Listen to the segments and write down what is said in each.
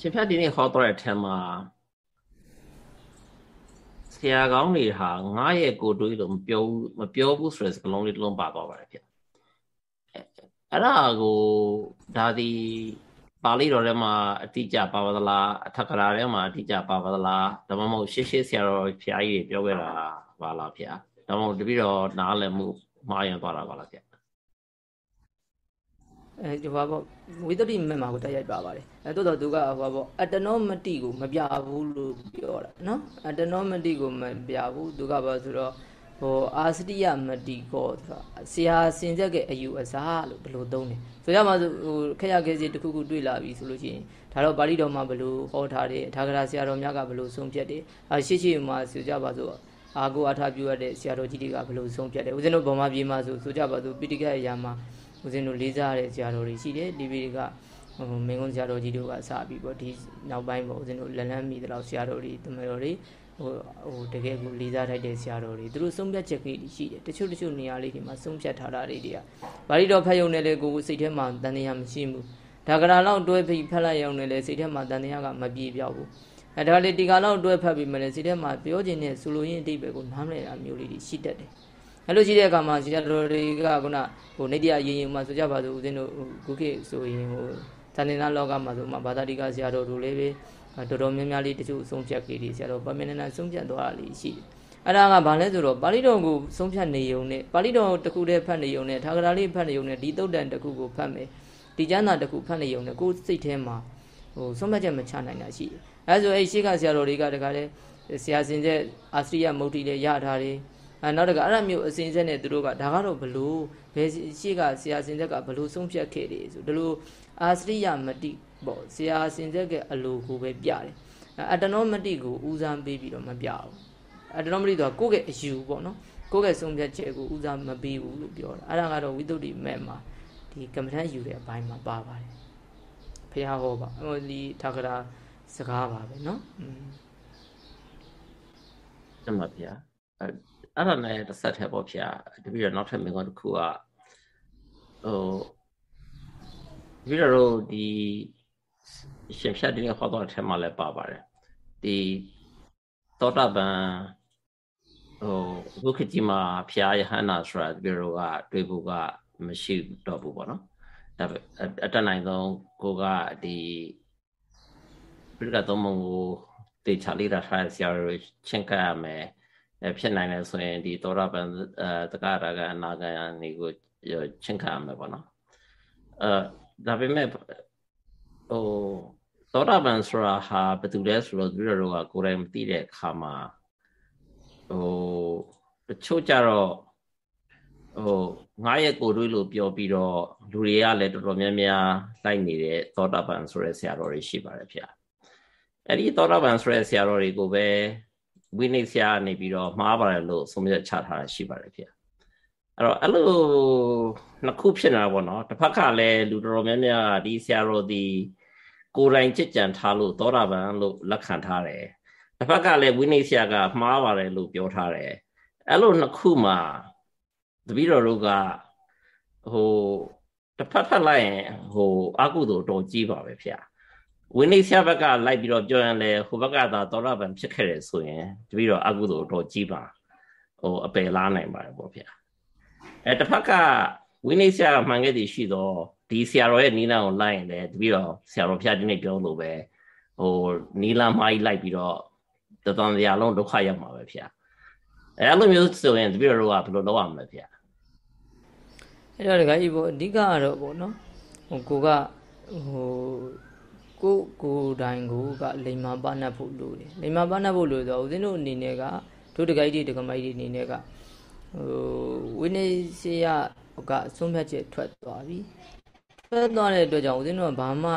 ရှင်ဖြတ်ဒီနေ့ဟောတော့တဲ့အထက်မှာဆရာကောင်းတွေဟာငါရဲ့ကိုတွေးလို့မပြောဘူးမပြောဘူးဆိုတဲ့စကားလုံးလေးတစ်လုံးပါသွားပါတယ်ဗျအဲ့ဒါကိုဒါဒီပါဠိတော်ထဲမှာအတိအကျပါပါသလားအထက်ကရာထဲမှာအတိအကျပါပါသလားဒါမှမဟုတ်ရှေ့ရှေ့ဆရာတော်ဖျားကြီးပြောခဲ့တာပါလားဗျာဒါမှမဟုတ်တပည့်တော်နားလည်မှုမှားရင်သွားတာပါလားဗျာ အဲဒီဟောပေါ့ဝိတ္တိမက်မှာကိုတက်ရိုက်ပါပါတယ်အဲတိုးတော့သူကဟောပေါ့အတနောမတိကိုမပြဘူးလို့ပြောတာနော်အတနောမတိကိုမပြဘူးသူကဘာဆိုတော့ဟိုအာစတိယမတိကောဆိုတာဆရာစင်ချက်ရဲ့အယူအစားလို့ဘယ်လိုသုံးလဲဆိုရမှာဆိုဟိုခက်ရခဲစီတစ်ခုခုတွေ့လာပြီဆိုလို့ရှိရင်ဒါတော့ပါဠိတော်မှာဘယ်လိုဟောထားတယ်ထာဂရဆရာတော်များကဘယ်လိုဆုံးဖြတ်တယ်အဲရှေ့ရှေ့မှာဆိုကြပါစို့အာကိုအထာပြုရတဲ့ဆရာတော်ကြီးတွေကဘယ်လိုဆုံးဖြတ်တယ်ဦးဇင်းတို့ဗမာပြည်မှာဆိုဆိုကြပါစို့ပိဋကတ်အရာမှာ ဦးဇင်းတို့လေးစားရတဲ့ဆရာတော်တွေရှိတယ်ဒီပြည်ကဟိုမင်းကုန်းဆရာတော်ကြီးတို့ကစပြီးပေါ့ဒီနောက်ပိုင်းပေါ့ဦးဇင်းတို့လက်လန်းမိတဲ့လောက်ဆရာတော်တွေတမတော်တွေဟိုဟိုတကယ်ကိုလေးစားထိုက်တဲ့ဆရာတော်တွေသူတို့ဆုံးဖြတ်ချက်ကလေးရှိတယ်တချို့တချို့နေရာလေးတွေမှာဆုံးဖြတ်ထားတာတွေတွေကဘာလို့တော့ဖတ်ယုံနဲ့လေကိုစိတ်ထဲမှာတန်တရားမရှိဘူးဒါကရာလောက်တွဲပြီးဖတ်လိုက်ရုံနဲ့လေစိတ်ထဲမှာတန်တရားကမပြေပြောက်ဘူးအဲဒါလေးဒီကလောက်တွဲဖတ်ပြီးမှလည်းစိတ်ထဲမှာပြောခြင်းနဲ့ဆိုလိုရင်းအတိတ်ပဲကိုနားမလည်တာမျိုးလေးတွေရှိတတ်တယ် အဲ့လိုရှိတဲ့အခါမှာဆရာတော်တွေကခုနဟိုနေတရားရင်ရင်မှာဆိုကြပါစို့ဦးဇင်းတို့ခုခေတ်ဆိုရင်ဟိုသန္တိနာလောကမှာဆိုမှဘာသာတိကဆရာတော်တို့လေးပဲတော်တော်များများလေးတချို့အဆုံးဖြတ်ကလေးတွေဆရာတော်ဗမေနနာဆုံးဖြတ်သွားတာလေးရှိတယ်အဲ့ဒါကဘာလဲဆိုတော့ပါဠိတော်ကိုဆုံးဖြတ်နေုံနဲ့ပါဠိတော်တစ်ခုတည်းဖတ်နေုံနဲ့ထာဂရလေးဖတ်နေုံနဲ့ဒီတုတ်တန်တစ်ခုကိုဖတ်မယ်ဒီကျမ်းစာတစ်ခုဖတ်နေုံနဲ့ကိုယ်စိတ်ထဲမှာဟိုဆုံးဖြတ်ချက်မချနိုင်တာရှိတယ်အဲဆိုအဲ့ရှိကဆရာတော်တွေကတခါလဲဆရာစင်တဲ့အာစရိယမုတ်တိလည်းရထားတယ် အဲနောက်တကအဲ့ဒါမျိုးအစဉ်ဆက်နဲ့သူတို့ကဒါကတော့ဘလို့ဘယ်ရှိကဆရာစင်ဆက်ကဘလို့ဆုံးဖြတ်ခဲ့တယ်ဆိုဒီလိုအာစရိယမတိပေါ့ဆရာစင်ဆက်ကအလိုကိုပဲပြတယ်အတနောမတိကိုဦးစားပေးပြီးတော့မပြဘူးအတနောမတိတော့ကိုယ့်ရဲ့အယူပေါ့နော်ကိုယ့်ရဲ့ဆုံးဖြတ်ချက်ကိုဦးစားမပေးဘူးလို့ပြောတာအဲ့ဒါကတော့ဝိသုဒ္ဓိမဲ့မှာဒီကမ္မထယူတဲ့အပိုင်းမှာပါပါတယ်ဖះဟောပါဟိုဒီထာဂရာစကားပါပဲเนาะอืมတမဗျာ အဲ့ဒါနဲ့တစ်ဆက်ထဲပေါ့ဗျာတပည့်တော့နောက်ထပ်မင်းကတစ်ခုကဟိုပြီးတော့ဒီရှင်ဖြတ်တင်းဟောတော့အထက်မှာလည်းပါပါတယ်ဒီသောတာပန်ဟိုဘုခတိမှာဖျားယဟန္တာဆိုတာတပည့်တော့ကတွေ့ဖို့ကမရှိတော့ဘူးပေါ့နော်ဒါအတတ်နိုင်ဆုံးကိုကဒီပြိကသုံးမုံကိုတေချာလေးတာထားဆရာတို့ချင်းကပ်ရမယ် ဖြစ်နိုင်တယ်ဆိုရင်ဒီသောတာပန်အဲတက္ကရာကအနာဂံနေကိုချင်းခါမယ်ပေါ့နော်အဲဒါပေမဲ့ဟိုသောတာပန်ဆိုတာဟာဘယ်သူလဲဆိုတော့သူတို့ကကိုယ်တိုင်မသိတဲ့အခါမှာဟိုတချို့ကြတော့ဟိုငါရဲ့ကိုယ်တွေးလို့ပြောပြီးတော့လူတွေကလည်းတော်တော်များများလိုက်နေတဲ့သောတာပန်ဆိုတဲ့ဆရာတော်တွေရှိပါတယ်ဗျာအဲ့ဒီသောတာပန်ဆိုတဲ့ဆရာတော်တွေကိုပဲ ဝိနည်းဆရာနေပြီးတော့မှားပါတယ်လို့ဆုံးဖြတ်ချထားတာရှိပါတယ်ဗျအဲ့တော့အဲ့လိုနှစ်ခုဖြစ်နေတာပေါ့နော်တစ်ဖက်ကလည်းလူတော်များများဒီဆရာတော်ဒီကိုယ်တိုင်ကြစ်ကြံထားလို့သောတာပန်လို့လက်ခံထားတယ်တစ်ဖက်ကလည်းဝိနည်းဆရာကမှားပါတယ်လို့ပြောထားတယ်အဲ့လိုနှစ်ခုမှာတပည့်တော်တို့ကဟိုတစ်ဖက်ဖက်လိုက်ရင်ဟိုအကုသိုလ်တော်ကြီးပါပဲဗျာ ဝိနည်းဆရာဘက်ကလိုက်ပြီးတော့ပြောရင်လေဟိုဘက်ကသာသောရပန်ဖြစ်ခဲ့တယ်ဆိုရင်တပည့်တော်အကုသိုလ်တော့ကြီးပါဟိုအပယ်လားနိုင်ပါတယ်ပေါ့ဗျာအဲတစ်ဖက်ကဝိနည်းဆရာကမှန်ခဲ့သည်ရှိတော့ဒီဆရာတော်ရဲ့နီလာကိုလိုက်ရင်လေတပည့်တော်ဆရာတော်ဖျားဒီနေ့ပြောလို့ပဲဟိုနီလာမိုင်းလိုက်ပြီးတော့တတော်တရားလုံးဒုက္ခရောက်မှာပဲဗျာအဲအဲ့လိုမျိုးဆိုရင်တပည့်တော်ကဘယ်လိုလုပ်ရမလဲဗျာအဲ့တော့ဒကာကြီးပေါ့အဓိကကတော့ပေါ့နော်ဟိုကိုကဟို ကိုကိုတိုင်ကိုကလိမ္မာပါဏတ်ဖို့လိုတယ်လိမ္မာပါဏတ်ဖို့လိုဆိုတော့ဦးဇင်းတို့အနေနဲ့ကတို့တကိုက်ကြီးတကမိုက်ကြီးအနေနဲ့ကဟိုဝိနည်းစီယကအဆုံးဖြတ်ချက်ထွက်သွားပြီထွက်သွားတဲ့အတွက်ကြောင့်ဦးဇင်းတို့ကဘာမှ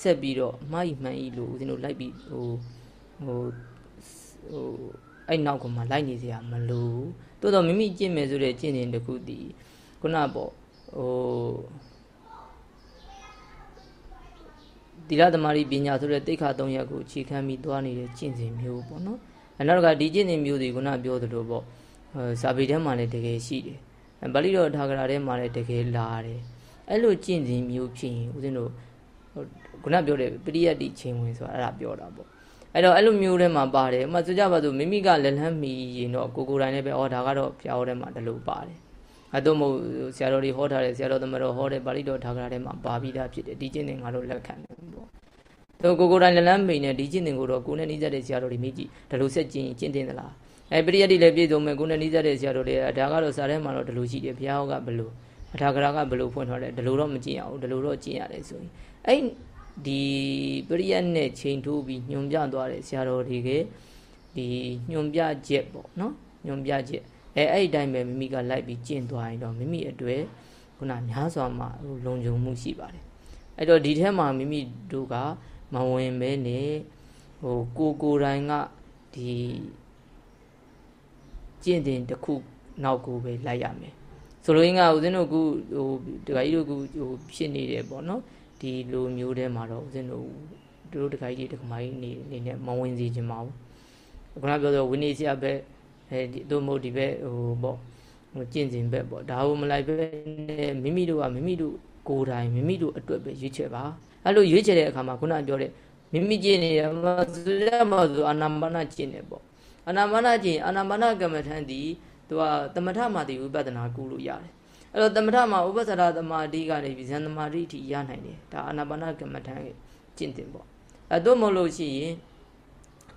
ဆက်ပြီးတော့မှားဤမှန်ဤလို့ဦးဇင်းတို့လိုက်ပြီးဟိုဟိုဟိုအဲ့နောက်ကမှလိုက်နေစရာမလိုတိုးတော့မိမိကျင့်မယ်ဆိုတဲ့ကျင့်ရင်တခုတည်ခုနပေါ့ဟို သီလသမารိပညာဆိုတဲ့တိခါ၃ရပ်ကိုအခြေခံပြီးသွားနေတဲ့ကျင့်စဉ်မျိုးပေါ့နော်အနောက်ကဒီကျင့်စဉ်မျိုးတွေခုနပြောသလိုပေါ့စာပေထဲမှာလည်းတကယ်ရှိတယ်ဗလိတော်ထာဂရာထဲမှာလည်းတကယ်လာတယ်အဲ့လိုကျင့်စဉ်မျိုးဖြစ်ရင်ဦးဇင်းတို့ခုနပြောတဲ့ပရိယတ်တိချင်းဝင်ဆိုတာအဲ့ဒါပြောတာပေါ့အဲ့တော့အဲ့လိုမျိုးထဲမှာပါတယ်ဥမာဆိုကြပါစို့မိမိကလက်လန်းမီရင်တော့ကိုကိုယ်တိုင်လည်းပဲဩဒါကတော့ဖျားဟောထဲမှာတလို့ပါတယ် အတော့မို့ဆရာတော်တွေဟောထားတယ်ဆရာတော်သမတော်ဟောတယ်ပါဠိတော်ထာဂရထဲမှာပါပြီးသားဖြစ်တယ်ဒီကျင့်နေငါတို့လက်ခံတယ်ပေါ့တော့ကိုကိုယ်တိုင်လက်လန်းမီနဲ့ဒီကျင့်နေကိုတော့ကိုယ်နဲ့နှိစက်တဲ့ဆရာတော်တွေမိကြည့်ဒါလို့ဆက်ကျင့်ကျင့်တင်သလားအဲပရိယတ်တိလည်းပြည့်စုံမယ်ကိုယ်နဲ့နှိစက်တဲ့ဆရာတော်တွေဒါကတော့စာထဲမှာတော့ဒါလို့ရှိတယ်ဘုရားဟောကဘလို့အထာဂရကဘလို့ဖွင့်ထားတယ်ဒါလို့တော့မကျင့်ရဘူးဒါလို့တော့ကျင့်ရတယ်ဆိုရင်အဲ့ဒီပရိယတ်နဲ့ချိန်ထိုးပြီးညွန်ပြသွားတဲ့ဆရာတော်တွေကဒီညွန်ပြချက်ပေါ့နော်ညွန်ပြချက် အဲအဲ့ဒီတိုင်းပဲမိမိကလိုက်ပြီးကျင့်သွားရင်တော့မိမိအတွေ့ခုနများစွာမှလုံခြုံမှုရှိပါတယ်အဲ့တော့ဒီထဲမှာမိမိတို့ကမဝင်ပဲနဲ့ဟိုကိုကိုတိုင်းကဒီကျင့်တင်တစ်ခုနောက်ကိုပဲလိုက်ရမယ်ဆိုလိုရင်းကဦးဇင်းတို့ကဟိုဒကာကြီးတို့ကဟိုဖြစ်နေတယ်ပေါ့နော်ဒီလိုမျိုးထဲမှာတော့ဦးဇင်းတို့တို့ဒကာကြီးတွေဒကာမကြီးနေနေနဲ့မဝင်စီခြင်းမအောင်ခုနပြောဆိုဝိနည်းဆရာပဲ အဲဒီတို့မဟုတ်ဒီဘက်ဟိုပေါ့ဟိုကျင့်စဉ်ဘက်ပေါ့ဒါဟုမလိုက်ပဲမိမိတို့ကမိမိတို့ကိုယ်တိုင်မိမိတို့အတွက်ပဲရွေးချယ်ပါအဲ့လိုရွေးချယ်တဲ့အခါမှာခုနပြောတဲ့မိမိကျင့်နေတယ်မဆိုရမဆိုအာနာပါနကျင့်တယ်ပေါ့အာနာပါနကျင့်အာနာပါနကမ္မထန်ဒီသူကသမထမာတိဝိပဿနာကုလို့ရတယ်အဲ့တော့သမထမှာဥပ္ပစရသမာဓိကနေပြီးဇန်သမာဓိအထိရနိုင်တယ်ဒါအာနာပါနကမ္မထန်ရဲ့ကျင့်တင်ပေါ့အဲ့တော့မဟုတ်လို့ရှိရင်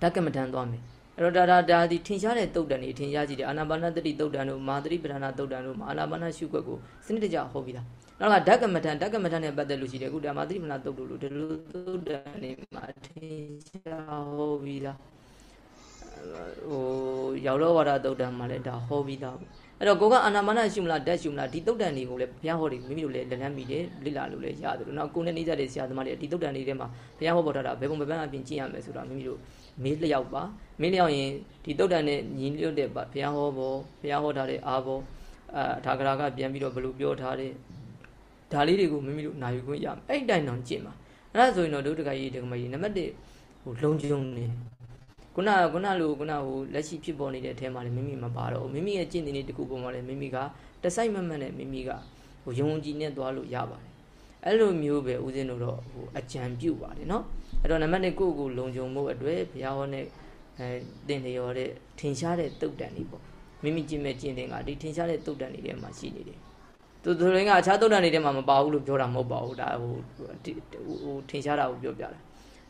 ဓကမ္မထန်သွားမယ် အဲ့တော့ဒါဒါဒါဒီထင်ရှားတဲ့တုတ်တန်တွေထင်ရှားကြည့်တယ်အာနာပါနတတိတုတ်တန်တို့မာသတိပဋ္ဌာနာတုတ်တန်တို့မှာအာနာပါနရှုွက်ကိုစနစ်တကျဟောပြီးသားနောက်ကဓကမထန်ဓကမထန်နဲ့ပတ်သက်လို့ရှိတယ်အခုဒါမာသတိပဋ္ဌာနာတုတ်လို့ဒီလိုတုတ်တန်တွေမှာထင်ရှားဟောပြီးသားဟိုရောက်တော့ဝါဒတုတ်တန်မှာလည်းဒါဟောပြီးသားအဲ့တော့ကိုကအာနာပါနရှုမလားဓာတ်ရှုမလားဒီတုတ်တန်တွေကိုလည်းဘုရားဟောတယ်မိမိတို့လည်းလက်လန်းမိတယ်လိလာလို့လည်းရတယ်လို့နောက်ကိုနဲ့နေကြတဲ့ဆရာသမားတွေဒီတုတ်တန်တွေထဲမှာဘုရားဟောပေါ်ထားတာဘယ်ပုံဘယ်ပန်းအပြင်ကျင့်ရမယ်ဆိုတာမိမိတို့ မေးလျောက်ပါမေးလျောက်ရင်ဒီတုတ်တန်နဲ့ညီညွတ်တဲ့ဘုရားဟောဘောဘုရားဟောထားတဲ့အာဘောအာထာဂရာကပြန်ပြီးတော့ဘလို့ပြောထားတဲ့ဒါလေးတွေကိုမိမိတို့နာယူခွင့်ရမယ်အဲ့တိုင်တောင်ကြည့်မှာအဲ့ဒါဆိုရင်တော့ဒုဒကကြီးဒကမကြီးနံပါတ်1ဟိုလုံခြုံနေခုနခုနလိုခုနဟိုလက်ရှိဖြစ်ပေါ်နေတဲ့အထဲမှာလည်းမိမိမပါတော့မိမိရဲ့ကျင့်နေတဲ့တကူပေါ်မှာလည်းမိမိကတစိုက်မမတ်နဲ့မိမိကဟိုယုံကြည်နဲ့သွားလို့ရပါတယ်အဲ့လိုမျိုးပဲဦးဇင်းတို့တော့ဟိုအကြံပြုပါတယ်နော် အဲ့တော့နံပါတ်1ကိုယ့်ကိုလုံခြုံမှုအတွက်ဘုရားဟောတဲ့အဲတင်လျော်တဲ့ထင်ရှားတဲ့တုတ်တန်တွေပေါ့မိမိကျင့်မဲ့ကျင့်တင်ကဒီထင်ရှားတဲ့တုတ်တန်တွေထဲမှာရှိနေတယ်သူသူတွေကအခြားတုတ်တန်တွေထဲမှာမပါဘူးလို့ပြောတာမဟုတ်ပါဘူးဒါဟိုဟိုထင်ရှားတာကိုပြောပြတာ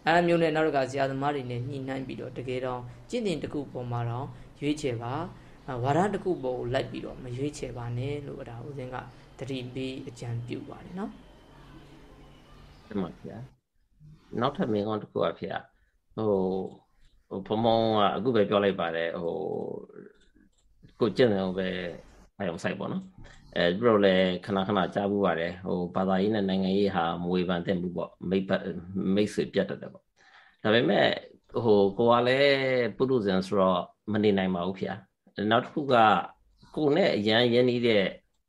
အဲမျိုးနဲ့နောက်တစ်ခါဆရာသမားတွေနဲ့ညှိနှိုင်းပြီးတော့တကယ်တော့ကျင့်တင်တစ်ခုပေါ်မှာတော့ရွေးချယ်ပါဝါဒတစ်ခုပေါ်ကိုလိုက်ပြီးတော့မရွေးချယ်ပါနဲ့လို့ဒါဦးစင်းကတတိပေးအကြံပြုပါတယ်နော်တမဗျာ နောက်ထပ်မင်းကောင်းတစ်ခုอ่ะဖေဟိုဟိုဖမောင်းကအခုပဲပြောလိုက်ပါတယ်ဟိုကိုကျင့်တယ်ပဲအယုံဆိုင်ပေါ့နော်အဲပြီးတော့လည်းခဏခဏကြားဘူးပါတယ်ဟိုဘာသာရေးနဲ့နိုင်ငံရေးဟာမဝေဖန်တဲ့မှုပေါ့မိတ်မိတ်ဆွေပြတ်တတ်တယ်ပေါ့ဒါပေမဲ့ဟိုကိုကလည်းပုရုဇဉ်ဆိုတော့မနေနိုင်ပါဘူးဖေနောက်တစ်ခုကကိုနဲ့အရန်ရင်းနေတဲ့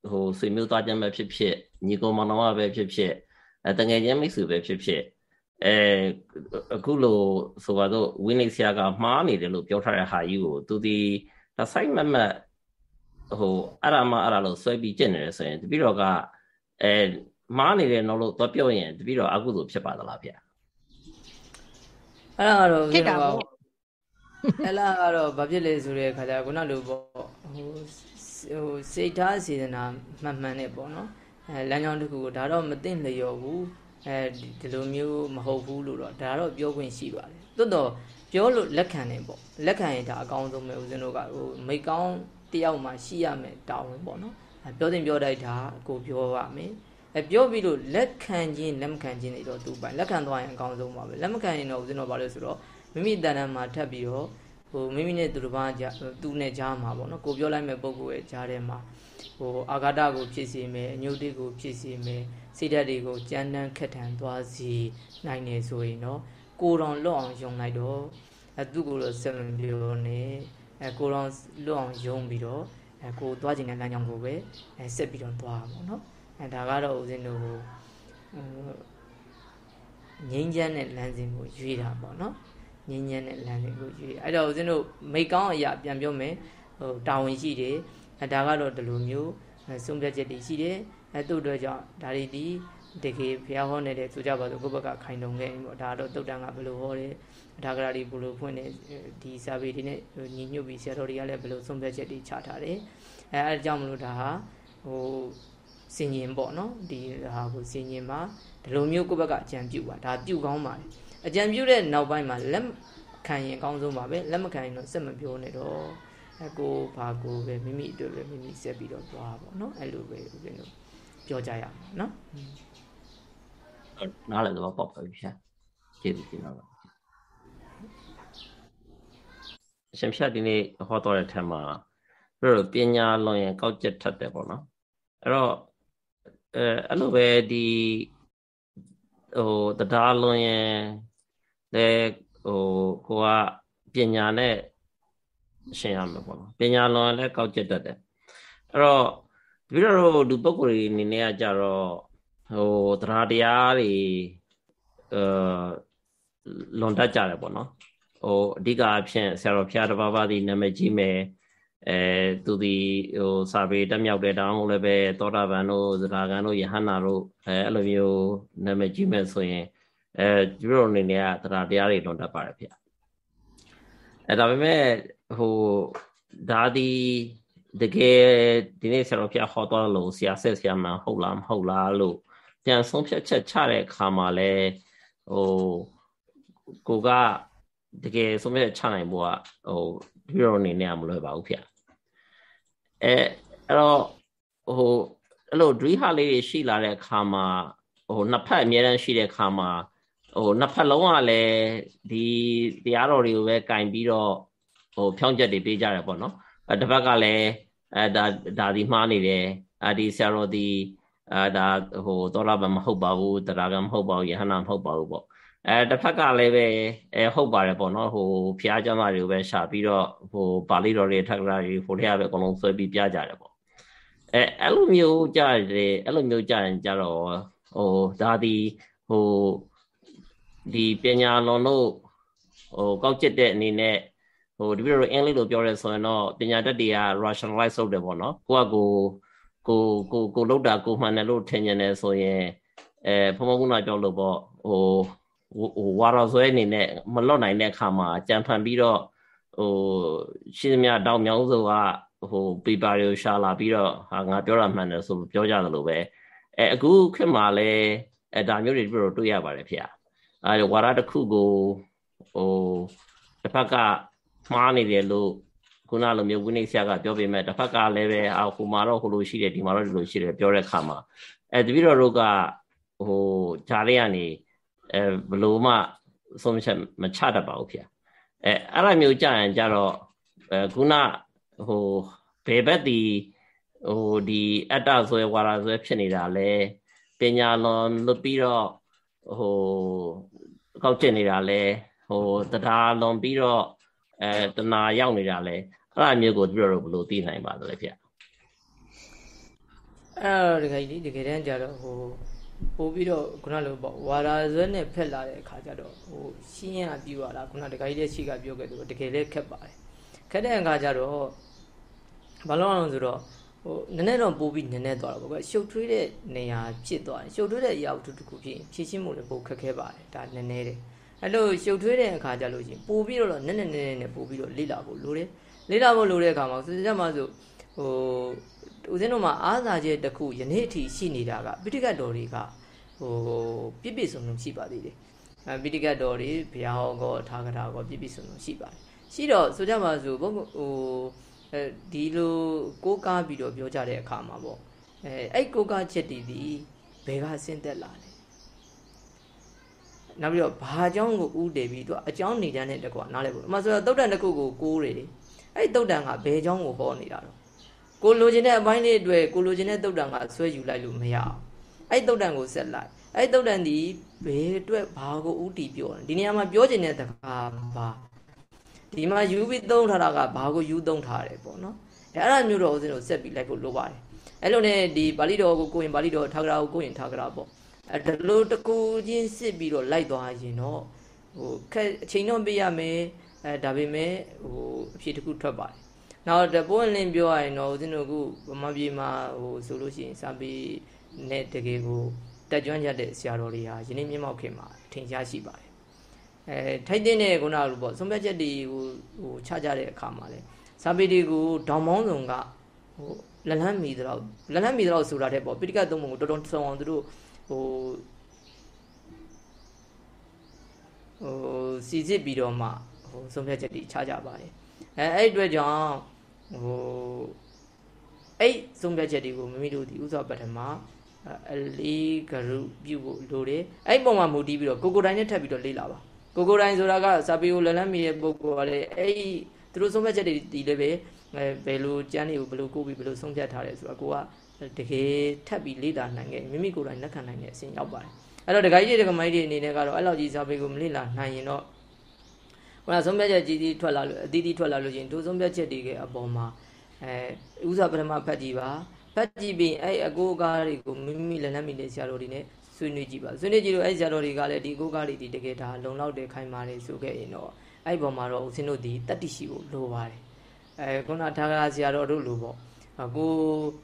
ဟိုဆွေမျိုးသားချင်းပဲဖြစ်ဖြစ်ညီကောင်မောင်နှမပဲဖြစ်ဖြစ်အဲတငယ်ချင်းမိတ်ဆွေပဲဖြစ်ဖြစ် အဲအခုလိုဆိုပါတော့ဝင်းနေဆရာကမှားနေတယ်လို့ပြောထားတဲ့ဟာကြီးကိုသူဒီဒါဆိုင်မမတ်ဟိုအဲ့ဒါမှအဲ့ဒါလို့ဆွဲပြီးကျင့်နေတယ်ဆိုရင်တပည့်တော်ကအဲမှားနေတယ်တော့လို့တော့ပြောရင်တပည့်တော်အကုသိုလ်ဖြစ်ပါသလားဗျာအဲ့ဒါကတော့ဖြစ်တာပေါ့အဲ့လာကတော့ဘာဖြစ်လဲဆိုတဲ့ခါကျခုနလိုပေါ့ဟိုဟိုစိတ်ထားစေတနာမှန်မှန်နဲ့ပေါ့နော်အဲလမ်းကြောင်းတစ်ခုကိုဒါတော့မသိလျော်ဘူး အဲဒီလိုမျိုးမဟုတ်ဘူးလို့တော့ဒါတော့ပြောခွင့်ရှိပါတယ်တွတ်တော့ပြောလို့လက်ခံတယ်ပေါ့လက်ခံရင်ဒါအကောင်းဆုံးပဲဦးဇင်းတို့ကဟိုမိကောင်းတယောက်မှရှိရမယ်တောင်းဝင်ပေါ့နော်အဲပြောတင်ပြောတိုက်တာကိုပြောရမယ်အဲပြောပြီးလို့လက်ခံခြင်းလက်မခံခြင်းတွေတော့သူပိုင်လက်ခံသွားရင်အကောင်းဆုံးပါပဲလက်မခံရင်တော့ဦးဇင်းတို့ဘာလို့ဆိုတော့မိမိတဏ္ဍာမှာထပ်ပြီးတော့ ဟိုမိမိနဲ့သူတစ်ပါးကြသူနဲ့ကြားမှာပေါ့နော်ကိုပြောလိုက်မဲ့ပုံကိုရဲ့ကြားထဲမှာဟိုအာဃာတကိုဖြစ်စေမယ်အညုတ်တိကိုဖြစ်စေမယ်စိတ်ဓာတ်တွေကိုကြမ်းတမ်းခက်ထန်သွားစေနိုင်နေဆိုရင်တော့ကိုတော်လွတ်အောင်ယုံလိုက်တော့အဲသူ့ကိုတော့ဆက်မပြောနဲ့အဲကိုတော်လွတ်အောင်ယုံပြီးတော့အဲကိုသွားခြင်းတဲ့လမ်းကြောင်းကိုပဲအဲဆက်ပြီးတော့သွားပါတော့အဲဒါကတော့ဦးဇင်းတို့ဟိုငိမ့်ချမ်းတဲ့လမ်းစဉ်ကိုရွေးတာပေါ့နော် ငင်းညမ်းတဲ့လမ်းတွေကိုရွေးအဲ့တော့ဦးဇင်းတို့မိကောင်းအရာပြန်ပြောမယ်ဟိုတာဝန်ရှိတယ်အဲဒါကတော့ဒီလိုမျိုးဆုံးဖြတ်ချက်တွေရှိတယ်အဲတို့တော့ကြောင့်ဒါတွေဒီဟတကယ်ဘုရားဟောနေတဲ့ဆိုကြပါစို့ကိုယ့်ဘက်ကခိုင်တုံခဲ့ပေါ့ဒါတော့တုတ်တန်ကဘယ်လိုဟောတယ်ဒါကရာတွေဘယ်လိုဖွင့်နေဒီစာပေတွေနဲ့ညီညွတ်ပြီးဆရာတော်တွေကလည်းဘယ်လိုဆုံးဖြတ်ချက်တွေချထားတယ်အဲအဲအကြောင်းမလို့ဒါဟာဟိုစင်ရင်ပေါ့နော်ဒီဟာကိုစင်ရင်မှာဒီလိုမျိုးကိုယ့်ဘက်ကအကြံပြုပါဒါပြုကောင်းပါတယ် အကြံပြုတဲ့နောက်ပိုင်းမှာလက်ခံရင်အကောင်းဆုံးပါပဲလက်မခံရင်တော့စက်မပြောနဲ့တော့အကိုဘာကိုပဲမိမိအတွက်ပဲမိမိဆက်ပြီးတော့သွားပါเนาะအဲ့လိုပဲဦးဇင်းတို့ပြောကြရအောင်เนาะနားလည်းတော့ပေါက်ပါပြီရှာကျေးဇူးတင်ပါပါအရှင်ဖြတ်ဒီနေ့ဟောတော်တဲ့ထက်မှာပြတော့ပညာလွန်ရင်ကောက်ကျက်ထတ်တယ်ပေါ့နော်အဲ့တော့အဲအဲ့လိုပဲဒီဟိုတရားလွန်ရင် လေဟိုကိုကပညာနဲ့ရှင်းရမယ်ပေါ့နော်ပညာလွန်ရင်လည်းကောက်ကျက်တတ်တယ်အဲ့တော့ပြီးတော့လူပုဂ္ဂိုလ်တွေအနေနဲ့ကကြတော့ဟိုတရားတရားတွေအဲလွန်တတ်ကြတယ်ပေါ့နော်ဟိုအဓိကအဖြစ်ဆရာတော်ဖျားတစ်ပါးပါးဒီနာမည်ကြီးမယ်အဲသူဒီဟိုစာပေတက်မြောက်တဲ့တောင်းလည်းပဲသောတာပန်တို့သရဂန်တို့ယဟန္တာတို့အဲအဲ့လိုမျိုးနာမည်ကြီးမယ်ဆိုရင် အဲကျတို့အနေနဲ့ကတရားတရားတွေလွန်တတ်ပါတယ်ဗျအဲဒါပေမဲ့ဟိုဒါဒီတကယ်ဒီနေ့ဆရာတော်ဖျားဟောတော်လို့ဆရာဆက်ဆရာမဟုတ်လားမဟုတ်လားလို့ပြန်ဆုံးဖြတ်ချက်ချတဲ့အခါမှာလဲဟိုကိုကတကယ်ဆုံးဖြတ်ချနိုင်ဖို့ကဟိုဒီလိုအနေနဲ့မလွယ်ပါဘူးဗျအဲအဲ့တော့ဟိုအဲ့လို dream ဟာလေးတွေရှိလာတဲ့အခါမှာဟိုနှစ်ဖက်အများတန်းရှိတဲ့အခါမှာ ဟိုနှစ်ဖက်လုံးကလည်းဒီတရားတော်တွေကိုပဲကင်ပြီးတော့ဟိုဖြောင်းချက်တွေပေးကြတယ်ပေါ့နော်အဲတစ်ဖက်ကလည်းအဲဒါဒါဒီမှားနေတယ်အဒီဆရာတော်ဒီအဲဒါဟိုသောတာပန်မဟုတ်ပါဘူးတရားကမဟုတ်ပါဘူးယဟနာမဟုတ်ပါဘူးပေါ့အဲတစ်ဖက်ကလည်းပဲအဲဟုတ်ပါတယ်ပေါ့နော်ဟိုဖျားကျမ်းစာတွေကိုပဲရှာပြီးတော့ဟိုပါဠိတော်တွေထက်ကရာတွေဟိုထက်ပဲအကုန်လုံးဆွဲပြီးပြကြတယ်ပေါ့အဲအဲ့လိုမျိုးကြတယ်အဲ့လိုမျိုးကြရင်ကြတော့ဟိုဒါဒီဟို ဒီပညာလွန်လို့ဟိုကောက်ကျစ်တဲ့အနေနဲ့ဟိုဒီပြတော့အင်္ဂလိပ်လိုပြောရဲဆိုရင်တော့ပညာတတ်တွေက rationalize လုပ်တယ်ပေါ့နော်ကိုကကိုကိုကိုကိုလောက်တာကိုမှန်တယ်လို့ထင်နေတယ်ဆိုရင်အဲဖမကုနာပြောလို့ပေါ့ဟိုဟိုဝါရဆွဲအနေနဲ့မလွတ်နိုင်တဲ့အခါမှာကြံဖန်ပြီးတော့ဟိုရှင်းသမျှတောင်မြောင်းစုကဟိုပေပါတွေကိုရှာလာပြီးတော့ဟာငါပြောတာမှန်တယ်ဆိုပြောကြတယ်လို့ပဲအဲအခုခေတ်မှာလည်းအဲဒါမျိုးတွေပြတော့တွေ့ရပါတယ်ဖေ။ အဲဝါရတစ်ခုကိုဟိုတစ်ဖက်ကမှားနေတယ်လို့ခုနလိုမျိုးဝိနည်းဆရာကပြောပေမဲ့တစ်ဖက်ကလည်းပဲအာဟိုမှာတော့ဟိုလိုရှိတယ်ဒီမှာတော့ဒီလိုရှိတယ်ပြောတဲ့အခါမှာအဲတပည့်တော်တို့ကဟိုဂျားလေးကနေအဲဘလို့မှဆုံးဖြတ်မချတတ်ပါဘူးဗျအဲအဲ့လိုမျိုးကြရင်ကြတော့အဲခုနဟိုဘေဘက်ဒီဟိုဒီအတ္တဆွဲဝါရဆွဲဖြစ်နေတာလဲပညာလွန်လွတ်ပြီးတော့ဟို ကောက်ကျစ်နေတာလဲဟိုတရားလွန်ပြီးတော့အဲတဏှာရောက်နေတာလဲအဲ့လိုမျိုးကိုတို့တို့ဘယ်လိုသိနိုင်ပါသလဲဗျအဲ့တော့တကယ်ကြီးတကယ်တမ်းကြတော့ဟိုပို့ပြီးတော့ခုနလိုပေါ့ဝါရာဇွဲနဲ့ဖက်လာတဲ့အခါကျတော့ဟိုရှင်းရပြူရတာခုနတခါကြီးတဲ့ရှိကပြောခဲ့သူတကယ်လည်းခက်ပါတယ်ခက်တဲ့အခါကျတော့ဘာလို့အောင်ဆိုတော့ ဟိုနည်းနည်းတော့ပို့ပြီးနည်းနည်းသွားတော့ပေါ့ရှုပ်ထွေးတဲ့နေရာဖြစ်သွားတယ်ရှုပ်ထွေးတဲ့အရာတစ်ခုဖြစ်ဖြည့်ရှင်းမှုလည်းပို့ခက်ခဲပါတယ်ဒါနည်းနည်းတယ်အဲ့လိုရှုပ်ထွေးတဲ့အခါကျလို့ရှိရင်ပို့ပြီးတော့နည်းနည်းနည်းနည်းပို့ပြီးတော့လေ့လာဖို့လိုတယ်လေ့လာဖို့လိုတဲ့အခါမှာစစကြမှာဆိုဟိုဦးဇင်းတို့မှာအားသာချက်တစ်ခုယနေ့အထိရှိနေတာကပိဋကတ်တော်တွေကဟိုပြည့်ပြည့်စုံစုံရှိပါသေးတယ်အဲပိဋကတ်တော်တွေဘုရားဟောကောထားကြတာကောပြည့်ပြည့်စုံစုံရှိပါတယ်ရှိတော့ဆိုကြပါစို့ဘုဟို အဲဒီလိုကိုးကားပြီးတော့ပြောကြတဲ့အခါမှာပေါ့အဲအဲ့ကိုးကားချက်တည်သည်ဘယ်ကဆင်းသက်လာလဲနောက်ပြီးတော့ဘာအကြောင်းကိုဥတည်ပြီးသူအကြောင်းနေတန်းတဲ့တကွာနားလဲပေါ့အမှဆိုတော့တုတ်တန်တစ်ခုကိုကိုးတယ်အဲ့တုတ်တန်ကဘယ်အကြောင်းကိုဟောနေတာတော့ကိုလိုချင်တဲ့အပိုင်းလေးအတွက်ကိုလိုချင်တဲ့တုတ်တန်ကဆွဲယူလိုက်လို့မရအောင်အဲ့တုတ်တန်ကိုဆက်လိုက်အဲ့တုတ်တန်ဒီဘယ်အတွက်ဘာကိုဥတီပြောတယ်ဒီနေရာမှာပြောချင်တဲ့တကားဘာ ဒီမှာယူပြီးသုံးထားတာကဘာကိုယူသုံးထားတယ်ပေါ့နော်အဲ့အဲ့ဒါမျိုးတော့ဦးဇင်းတို့ဆက်ပြီးလိုက်ဖို့လိုပါတယ်အဲ့လိုနဲ့ဒီပါဠိတော်ကိုကိုရင်ပါဠိတော်ထာဂရာကိုကိုရင်ထာဂရာပေါ့အဲ့ဒါလိုတကူချင်းစစ်ပြီးတော့လိုက်သွားရင်တော့ဟိုခက်အချိန်တော့ပေးရမယ်အဲဒါပေမဲ့ဟိုအဖြစ်တစ်ခုထွက်ပါတယ်နောက်တပွင့်လင်းပြောရရင်တော့ဦးဇင်းတို့ကဗမာပြည်မှာဟိုဆိုလို့ရှိရင်စာပေနဲ့တကယ်ကိုဟတက်ကြွကြတဲ့ဆရာတော်တွေဟာယနေ့မျက်မှောက်ခင်မှာထင်ရှားရှိပါတယ် အဲထိုက်တဲ့နဲ့ခုနကလိုပေါ့ဆုံးဖြတ်ချက်တွေကိုဟိုချကြတဲ့အခါမှာလဲစာပေတွေကိုဒေါင်မောင်းစုံကဟိုလက်လန်းမီတော့လက်လန်းမီတော့ဆိုတာတဲ့ပေါ့ပိဋကသုံးပုံကိုတော်တော်ဆောင်အောင်သူတို့ဟိုဟိုစီစစ်ပြီးတော့မှဟိုဆုံးဖြတ်ချက်တွေချကြပါတယ်အဲအဲ့အတွက်ကြောင့်ဟိုအဲ့ဆုံးဖြတ်ချက်တွေကိုမိမိတို့ဒီဥစွာပထမအလေးကရုပြုဖို့လိုတယ်အဲ့ပုံမှာမူတည်ပြီးတော့ကိုကိုတိုင်းနဲ့ထပ်ပြီးတော့လေ့လာပါ ကိုကိုတိုင်းဆိုတာကစာပေကိုလက်လန်းမီရဲ့ပုံကလည်းအဲ့သူတို့ဆုံးဖြတ်ချက်တွေဒီလည်းပဲအဲဘယ်လိုကြမ်းတွေကိုဘယ်လိုကိုပြီးဘယ်လိုဆုံးဖြတ်ထားတယ်ဆိုတော့ကိုကတကယ်ထပ်ပြီးလေ့လာနိုင်ခဲ့မိမိကိုယ်တိုင်လက်ခံနိုင်တဲ့အဆင့်ရောက်ပါတယ်အဲ့တော့ဒကာကြီးတွေဒကာမကြီးတွေအနေနဲ့ကတော့အဲ့လောက်ကြီးစာပေကိုမလေ့လာနိုင်ရင်တော့ခုနဆုံးဖြတ်ချက်ကြီးကြီးထွက်လာလို့အတီးတီးထွက်လာလို့ရှိရင်ဒုဆုံးဖြတ်ချက်တွေကအပေါ်မှာအဲဥစ္စာပထမဖတ်ကြည့်ပါ ဖတ်ကြည့်ပြီးအဲ့အကိုကားတွေကိုမိမိလက်လက်မိတဲ့ဆရာတော်တွေနဲ့ဆွေးနွေးကြည့်ပါဆွေးနွေးကြည့်လို့အဲ့ဆရာတော်တွေကလည်းဒီကိုကားတွေဒီတကယ်ဒါလုံလောက်တယ်ခိုင်မာတယ်ဆိုခဲ့ရင်တော့အဲ့ပေါ်မှာတော့ဦးဇင်းတို့ဒီတတိရှိဖို့လိုပါတယ်အဲခုနထားကဆရာတော်တို့လိုပေါ့ကို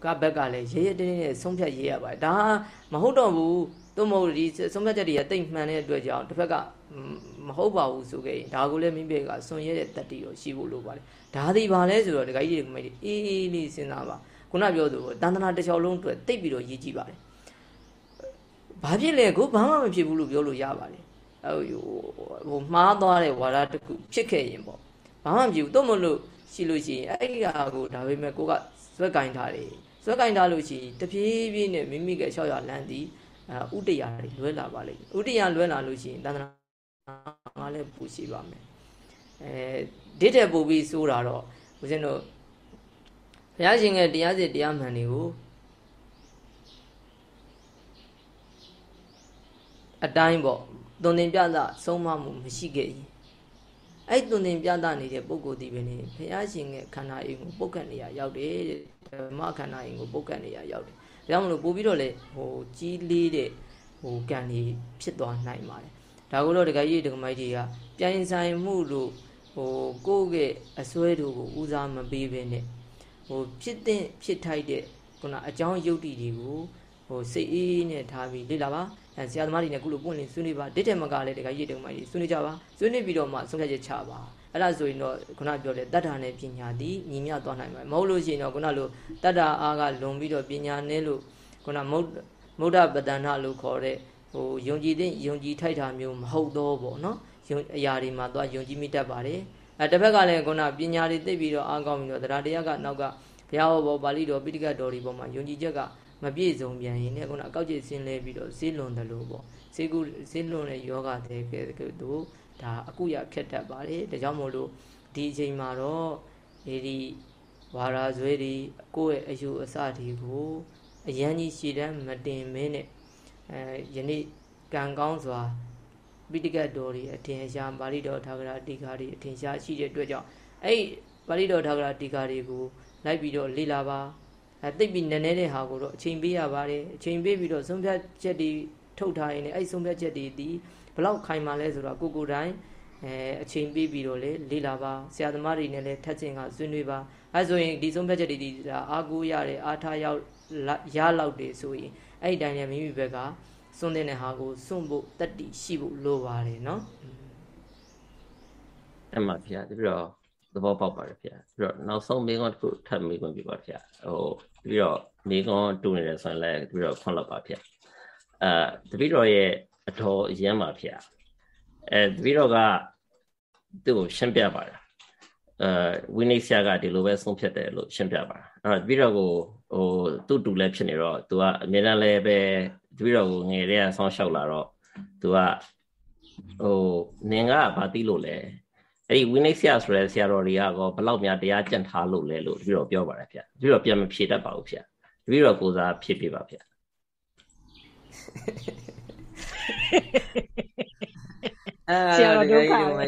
ကဘက်ကလည်းရဲရဲတင်းတင်းနဲ့ဆုံးဖြတ်ရေးရပါတယ်ဒါမဟုတ်တော့ဘူးသို့မဟုတ်ဒီဆုံးဖြတ်ချက်တွေကတိတ်မှန်တဲ့အတွက်ကြောင့်တစ်ဖက်ကမဟုတ်ပါဘူးဆိုခဲ့ရင်ဒါကိုလည်းမိမိကစွန်ရဲတဲ့တတိရောရှိဖို့လိုပါတယ်ဒါဒီပါလဲဆိုတော့ဒကာကြီးတွေကမကြီးအေးအေးလေးစဉ်းစားပါ ခုနပြောသလိုတန်တနာတစ်ချောင်းလုံးအတွက်တိတ်ပြီးတော့ရည်ကြည့်ပါတယ်ဘာဖြစ်လဲကိုဘာမှမဖြစ်ဘူးလို့ပြောလို့ရပါတယ်ဟိုဟိုမှားသွားတဲ့ဝါဒတစ်ခုဖြစ်ခဲ့ရင်ပေါ့ဘာမှမဖြစ်ဘူးတော့မလို့ရှိလို့ရှိရင်အဲ့ဒီဟာကိုဒါပေမဲ့ကိုကဆွဲကင်ထားတယ်ဆွဲကင်ထားလို့ရှိရင်တပြေးပြေးနဲ့မိမိကရှောက်ရလန်းသည်အဲဥတရာတွေလွဲလာပါလိမ့်ဥတရာလွဲလာလို့ရှိရင်တန်တနာငါလည်းပူရှိပါမယ်အဲဒိဋ္ဌက်ပူပြီးစိုးတာတော့ဦးဇင်းတို့ ဘုရားရှင်ရဲ့တရားစစ်တရားမှန်တွေကိုအတိုင်းပေါ့သွန်သင်ပြတာဆုံးမမှုမရှိခဲ့ရင်အဲ့သွန်သင်ပြတာနေတဲ့ပုဂ္ဂိုလ်ဒီပဲနေဘုရားရှင်ရဲ့ခန္ဓာအိမ်ကိုပုတ်ကတ်နေရရောက်တယ်ဓမ္မခန္ဓာအိမ်ကိုပုတ်ကတ်နေရရောက်တယ်ဒါကြောင့်မလို့ပို့ပြီးတော့လေဟိုကြီးလေးတဲ့ဟိုကံကြီးဖြစ်သွားနိုင်ပါတယ်ဒါကိုတော့ဒကာကြီးဒကာမကြီးတွေကပြိုင်ဆိုင်မှုလို့ဟိုကိုယ့်ရဲ့အစွဲတို့ကိုဦးစားမပေးဘဲနဲ့ ဟိုဖြစ်တဲ့ဖြစ်ထိုက်တဲ့ခုနအကြောင်းယုတ်တိတွေကိုဟိုစိတ်အေးနဲ့ထားပြီးလေ့လာပါအဲဆရာသမားတွေနဲ့ခုလိုပွင့်လင်းဆွေးနွေးပါဒိဋ္ဌိမကလည်းတခါရည်တုံမကြီးဆွေးနွေးကြပါဆွေးနွေးပြီးတော့မှဆုံးဖြတ်ချက်ချပါအဲ့ဒါဆိုရင်တော့ခုနပြောတဲ့တတ္ထာနဲ့ပညာသည်ညီမျှသွားနိုင်မှာမဟုတ်လို့ရှိရင်တော့ခုနလိုတတ္ထာအားကလွန်ပြီးတော့ပညာနဲ့လို့ခုနမုဒ္မုဒ္ဒပဒနာလို့ခေါ်တဲ့ဟိုယုံကြည်တဲ့ယုံကြည်ထိုက်တာမျိုးမဟုတ်တော့ပေါ့နော်ယုံအရာတွေမှာသွားယုံကြည်မိတတ်ပါတယ် အဲတစ်ဖက်ကလည်းခုနပညာတွေသိပြီးတော့အားကောင်းပြီးတော့တရားတရားကနောက်ကဘုရားဟောဘောပါဠိတော်ပိဋကတော်တွေပေါ်မှာယုံကြည်ချက်ကမပြည့်စုံပြန်ရင်လည်းခုနအကောက်ကျစ်ဆင်းလဲပြီးတော့ဈေးလွန်တယ်လို့ပေါ့ဈေးကုဈေးလွန်တဲ့ယောဂတဲ့ကဲတို့ဒါအကုရခက်တတ်ပါတယ်ဒါကြောင့်မို့လို့ဒီအချိန်မှာတော့ဒီဝါရာဇွဲတွေကိုယ့်ရဲ့အယူအဆတွေကိုအရန်ကြီးရှည်တန်းမတင်မင်းနဲ့အဲယနေ့ကံကောင်းစွာ ပိဋကတ်တော်တွေအထင်ရှားပါဠိတော်ထာဂရတိကာတွေအထင်ရှားရှိတဲ့အတွက်ကြောင့်အဲ့ပါဠိတော်ထာဂရတိကာတွေကိုလိုက်ပြီးတော့လေ့လာပါအဲသိပြီးနည်းနည်းတဲ့ဟာကိုတော့အချိန်ပေးရပါတယ်အချိန်ပေးပြီးတော့ဆုံးဖြတ်ချက်တွေထုတ်ထားရင်လည်းအဲ့ဆုံးဖြတ်ချက်တွေဒီဘလောက်ခိုင်မာလဲဆိုတော့ကိုကိုတိုင်းအဲအချိန်ပေးပြီးတော့လေလေ့လာပါဆရာသမားတွေနဲ့လည်းထက်ချင်းကဆွေးနွေးပါအဲဆိုရင်ဒီဆုံးဖြတ်ချက်တွေဒီအာကိုရတယ်အားထားရောက်ရလောက်တယ်ဆိုရင်အဲ့ဒီတိုင်းလည်းမိမိဘက်က စွန့်တဲ့ဟာကိုစွန့်ဖို့တတ္တိရှိဖို့လိုပါတယ်နော်အဲ့မှာဗျာပြီးတော့သဘောပေါက်ပါတယ်ဗျာပြီးတော့နောက်ဆုံးမိကုန်းတစ်ခုထပ်မိကုန်းပြပါဗျာဟိုပြီးတော့မိကုန်းတူနေတယ်ဆိုရင်လည်းပြီးတော့ခွန့်လောက်ပါဗျာအဲတပည့်တော်ရဲ့အတော်ရမ်းပါဗျာအဲတပည့်တော်ကသူ့ကိုရှင်းပြပါတယ်အဲဝိနည်းဆရာကဒီလိုပဲဆုံးဖြတ်တယ်လို့ရှင်းပြပါအဲ့တော့တပည့်တော်ကိုဟိုသူ့တူလည်းဖြစ်နေတော့ तू ကအမြဲတမ်းလည်းပဲ တပည့်တော်ကိုငယ်တည်းကဆောင်းလျှောက်လာတော့ तू ကဟိုနင်ကဘာသိလို့လဲအဲ့ဒီဝိနည်းဆရာဆိုတဲ့ဆရာတော်တွေကကောဘလောက်များတရားကြံ့ထားလို့လဲလို့တပည့်တော်ပြောပါတယ်ဗျတပည့်တော်ပြန်မဖြေတတ်ပါဘူးဗျတပည့်တော်ကိုစားဖြေပြပါဗျအဲဆရာတော်ဒုက္ခပဲ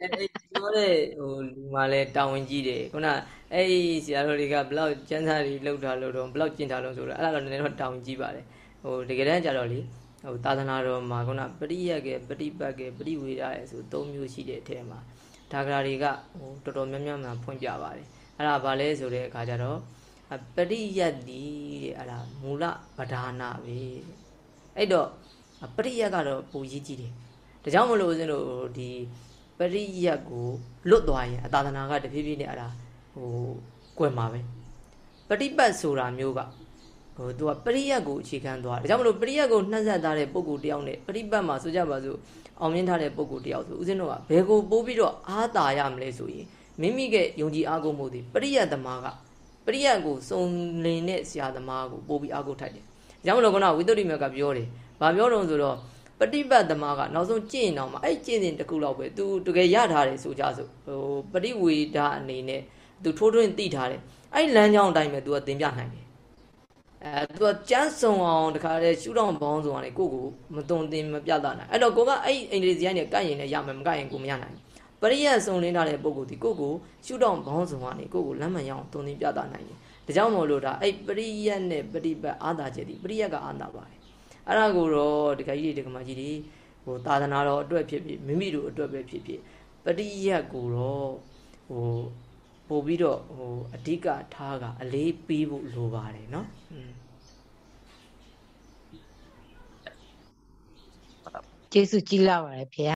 အဲပြောတဲ့ဟိုလူမှလည်းတာဝန်ကြီးတယ်ခုနအဲ့ဒီဆရာတော်တွေကဘလောက်ကျန်းစာတွေလောက်ထားလို့တော့ဘလောက်ကျင့်ထားလို့ဆိုတော့အဲ့ဒါတော့နည်းနည်းတော့တာဝန်ကြီးပါတယ် ဟိုတကယ်တမ်းကျတော့လေဟိုသာသနာတော်မှာခုနပရိယတ်ကပฏิပတ်ကပရိဝေဒရဲ့ဆို၃မျိုးရှိတဲ့အထက်မှာဒါဂရာတွေကဟိုတော်တော်များများမှဖွင့်ပြပါတယ်အဲ့ဒါဘာလဲဆိုတဲ့အခါကျတော့ပရိယတ်ဒီတဲ့အဲ့ဒါမူလပဓာနာပဲအဲ့တော့ပရိယတ်ကတော့ပိုရည်ကြီးတယ်ဒါကြောင့်မလို့ဦးဇင်းတို့ဒီပရိယတ်ကိုလွတ်သွားရင်အသာသနာကတဖြည်းဖြည်းနဲ့အဲ့ဒါဟိုကွယ်မှာပဲပฏิပတ်ဆိုတာမျိုးက ဟိုသူကပရိယတ်ကိုအခြေခံသွားတယ်ဒါကြောင့်မလို့ပရိယတ်ကိုနှက်ဆက်ထားတဲ့ပုံကိုတယောက်နဲ့ပရိပတ်မှာဆိုကြပါစို့အောင်မြင်ထားတဲ့ပုံကိုတယောက်ဆိုဦးဇင်းတို့ကဘယ်ကိုပို့ပြီးတော့အားတာရမလဲဆိုရင်မိမိကယုံကြည်အားကိုးမှုသည်ပရိယတ်သမားကပရိယတ်ကိုစုံလင်တဲ့ဆရာသမားကိုပို့ပြီးအားကိုးထိုက်တယ်ဒါကြောင့်မလို့ခုနဝိတ္တုရိမြတ်ကပြောတယ်ဘာပြောတော့ဆိုတော့ပฏิပတ်သမားကနောက်ဆုံးကျင့်အောင်မှာအဲ့ကျင့်စဉ်တစ်ခုလောက်ပဲ तू တကယ်ရထားတယ်ဆိုကြဆိုဟိုပฏิဝေဒအနေနဲ့ तू ထိုးထွင်းသိထားတယ်အဲ့လမ်းကြောင်းအတိုင်းပဲ तू ကသင်ပြနိုင်တယ် အဲ तू ကကျန်းစုံအောင်တခါတည်းရှုထောင့်ဘောင်းဆောင်ကနေကိုကိုမတုံသင်မပြသနိုင်အဲ့တော့ကိုကအဲ့အင်္ဂလိပ်စီကနေကတ်ရင်လည်းရမယ်မကတ်ရင်ကိုမရနိုင်ပရိယတ်စုံလင်းထားတဲ့ပုံကိုဒီကိုကိုရှုထောင့်ဘောင်းဆောင်ကနေကိုကိုလမ်းမှန်ရအောင်တုံသင်ပြသနိုင်တယ်ဒါကြောင့်မို့လို့ဒါအဲ့ပရိယတ်နဲ့ပฏิပတ်အာသာချက်ဒီပရိယတ်ကအာသာပါတယ်အဲ့ဒါကိုတော့ဒကာကြီးတွေဒကာမကြီးတွေဟိုသာသနာတော်အတွက်ဖြစ်ဖြစ်မိမိတို့အတွက်ပဲဖြစ်ဖြစ်ပရိယတ်ကိုတော့ဟို ပို့ပြီးတော့ဟိုအဓိကထားကအလေးပေးဖို့လိုပါတယ်เนาะอืม ကျေးဇူးကြီးလာပါတယ်ဖေ